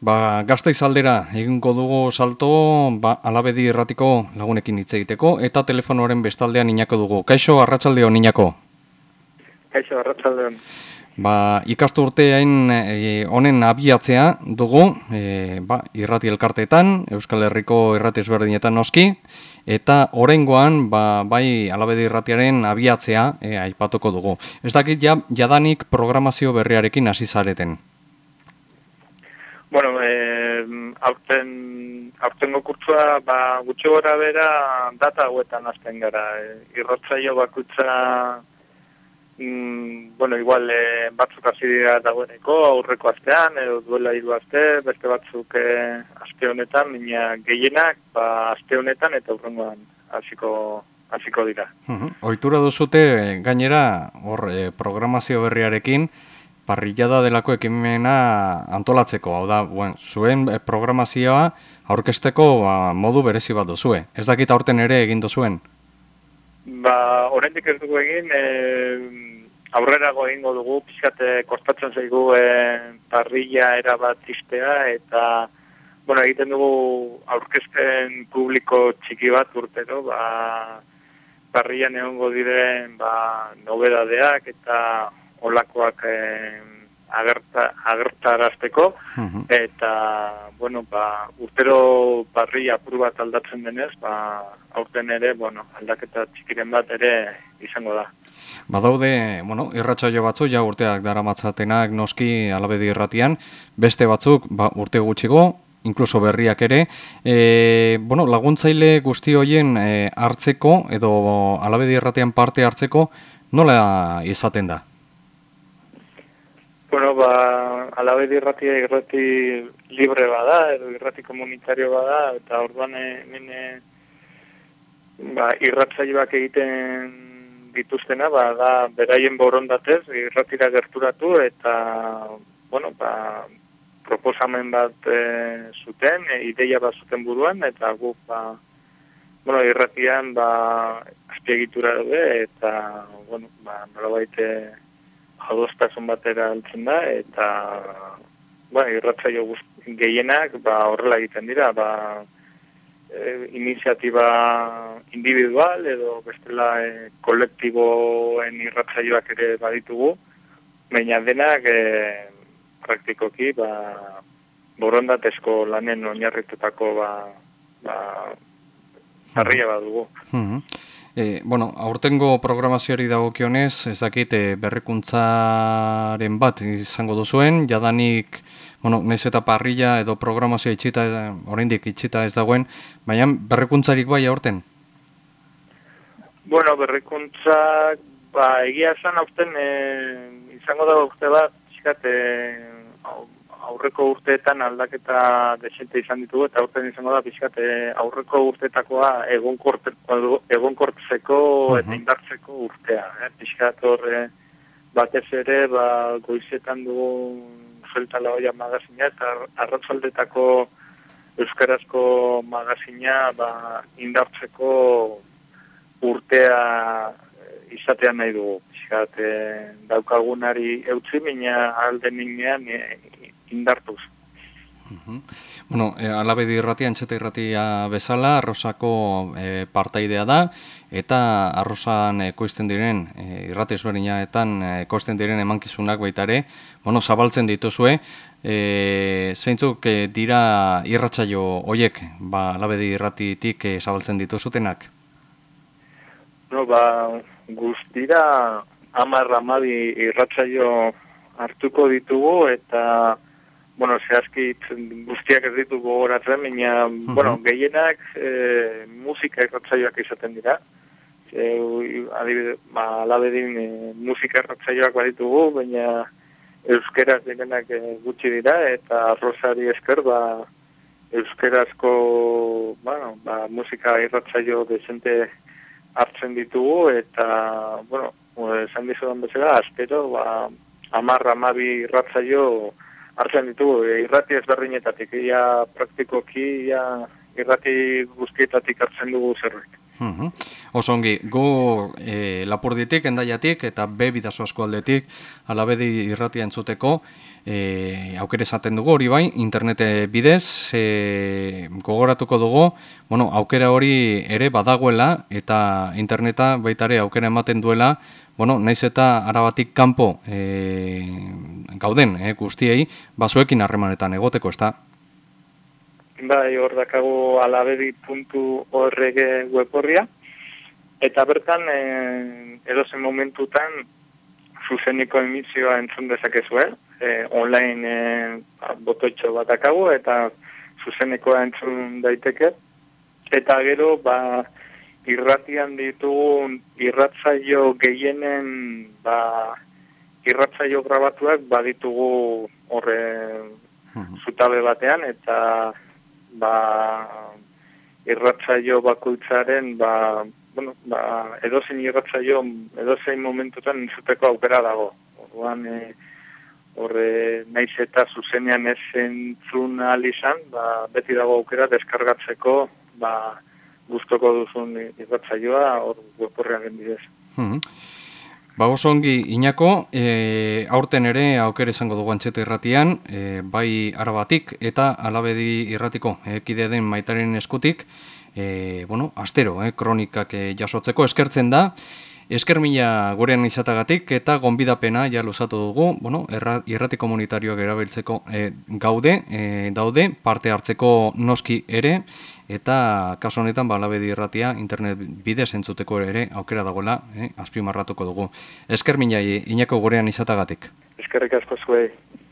Ba, gazta izaldera, egingo dugu salto, ba, alabedi erratiko lagunekin hitz egiteko, eta telefonoaren bestaldean inako dugu. Kaixo, arratsaldeo, inako? Kaixo, arratsaldeo. Ba, ikastu urteain e, honen abiatzea dugu, e, ba, irrati elkarteetan, Euskal Herriko irrati ezberdinetan noski, eta orengoan, ba, bai, alabedi irratiaren abiatzea e, aipatuko dugu. Ez dakit, ja, jadanik programazio berriarekin hasi zareten. Bueno, eh, aurten, aurten gokurtzua, ba, gutxi gora bera, data hauetan azten gara. Eh, irrotzaio bakutza, mm, bueno, igual eh, batzuk hasi dira dagoeneko, aurreko astean, edo duela hiru aste, beste batzuk eh, aste honetan, baina gehienak, ba, aste honetan eta aurrengoan hasiko hasiko dira. Uh Oitura duzute, gainera, hor, eh, programazio berriarekin, parrillada delako ekimena antolatzeko, hau da, buen, zuen eh, programazioa aurkesteko ba, modu berezi bat duzue. Ez dakit aurten ere egin duzuen? Ba, horrendik ez dugu egin, e, aurrerago egingo dugu, pixkate kostatzen zaigu e, parrilla erabat iztea, eta, bueno, egiten dugu aurkesten publiko txiki bat urtero, ba, parrillan egongo diren, ba, nobedadeak, eta olakoak eh, agerta, agertarazteko, eta, bueno, ba, urtero barri apur bat aldatzen denez, ba, aurten ere, bueno, aldaketa txikiren bat ere izango da. Badaude, bueno, irratsaio batzu, ja urteak dara matzatenak noski alabedi irratian, beste batzuk, ba, urte gutxigo, inkluso berriak ere, e, bueno, laguntzaile guzti hoien e, hartzeko, edo alabedi irratian parte hartzeko, nola izaten da? Bueno, ba, alabedi irratia irrati libre bada, edo irrati komunitario bada, eta orduan hemen ba, irratzaioak egiten dituztena, ba, da beraien borondatez irratira gerturatu, eta, bueno, ba, proposamen bat e, zuten, e, ideia bat zuten buruan, eta guk, ba, bueno, irratian, ba, azpiegitura dute, eta, bueno, ba, nola baite, adostasun batera altzen da, eta ba, irratzaio gehienak ba, horrela egiten dira, ba, e, iniziatiba individual edo bestela e, kolektiboen irratzaioak ere baditugu, baina denak e, praktikoki ba, borondatezko lanen oinarritutako ba, ba, harria badugu. Mm E, bueno, aurtengo programazioari dagokionez, ez dakit e, berrikuntzaren bat izango duzuen, jadanik, bueno, nez eta parrilla edo programazioa itxita, oraindik itxita ez dagoen, baina berrikuntzarik bai aurten? Bueno, berrikuntzak, ba, egia esan aurten e, izango dago urte bat, txikat, aurreko urteetan aldaketa desente izan ditugu, eta aurten izango da pixkat aurreko urteetakoa egonkortzeko eta indartzeko urtea. Eh? Pixkat horre batez ere, ba, goizetan dugu zeltala hoia magazina, eta arratzaldetako euskarazko magazina ba, indartzeko urtea izatean nahi dugu. Pixkat, daukagunari eutzi, mina alde ninean indartuz. Bueno, e, alabedi irratia, antxeta irratia bezala, arrosako e, partaidea da, eta arrosan ekoizten diren, e, irrati ezberdinaetan ekoizten diren emankizunak baita ere, bueno, zabaltzen dituzue, e, zeintzuk e, dira irratsaio hoiek, ba, alabedi irratitik e, zabaltzen dituzutenak? No, ba, guztira amar amabi irratsaio hartuko ditugu, eta bueno, zehazki guztiak ez ditu gogoratzen, baina, uh bueno, gehienak e, musika erratzaioak izaten dira. E, adibide, ba, alabedin e, musika erratzaioak baditugu, baina euskeraz direnak e, gutxi dira, eta rosari esker, ba, euskerazko, bueno, ba, musika irratzaio desente hartzen ditugu, eta, bueno, esan dizudan bezala, aztero, ba, amarra, amabi irratzaio, hartzen ditugu, e, irrati ezberdinetatik, ia praktikoki, ia irrati guztietatik hartzen dugu zerbait. Mhm. Oso ongi, gu e, lapurditik, endaiatik eta bidazo asko aldetik alabedi irratia entzuteko e, aukere esaten dugu hori bai, internete bidez e, gogoratuko dugu, bueno, aukera hori ere badagoela eta interneta baitare aukera ematen duela bueno, naiz eta arabatik kanpo e, gauden e, guztiei, bazuekin harremanetan egoteko, ez da? Bai, hor dakagu alabedi.org weborria, eta bertan e, edozen momentutan zuzeniko emisioa entzun dezakezu, e, online e, botoitxo bat dakagu, eta zuzenekoa entzun daiteke, eta gero, ba, irratian ditugun irratzaio gehienen ba, irratzaio grabatuak baditugu horre mhm. zutabe batean eta ba, irratzaio bakoitzaren ba, bueno, ba, edozein irratzaio edozein momentutan zuteko aukera dago. Orduan, e, horre naiz eta zuzenean ez zentzun izan, ba, beti dago aukera deskargatzeko ba, gustoko duzun irratzaioa hor webporrean bidez. Hmm. Ba oso ongi inako, e, aurten ere aukere izango dugu antxeta irratian, e, bai arabatik eta alabedi irratiko ekide den maitaren eskutik, e, bueno, astero, e, kronikak e, jasotzeko eskertzen da, Esker mila gurean izatagatik eta gonbidapena ja luzatu dugu, bueno, erra, irrati komunitarioak erabiltzeko e, gaude, e, daude, parte hartzeko noski ere, eta kasu honetan balabedi irratia internet bidez entzuteko ere aukera dagoela, eh, azpimarratuko dugu. Esker mila inako gurean izatagatik. Eskerrik asko zuei.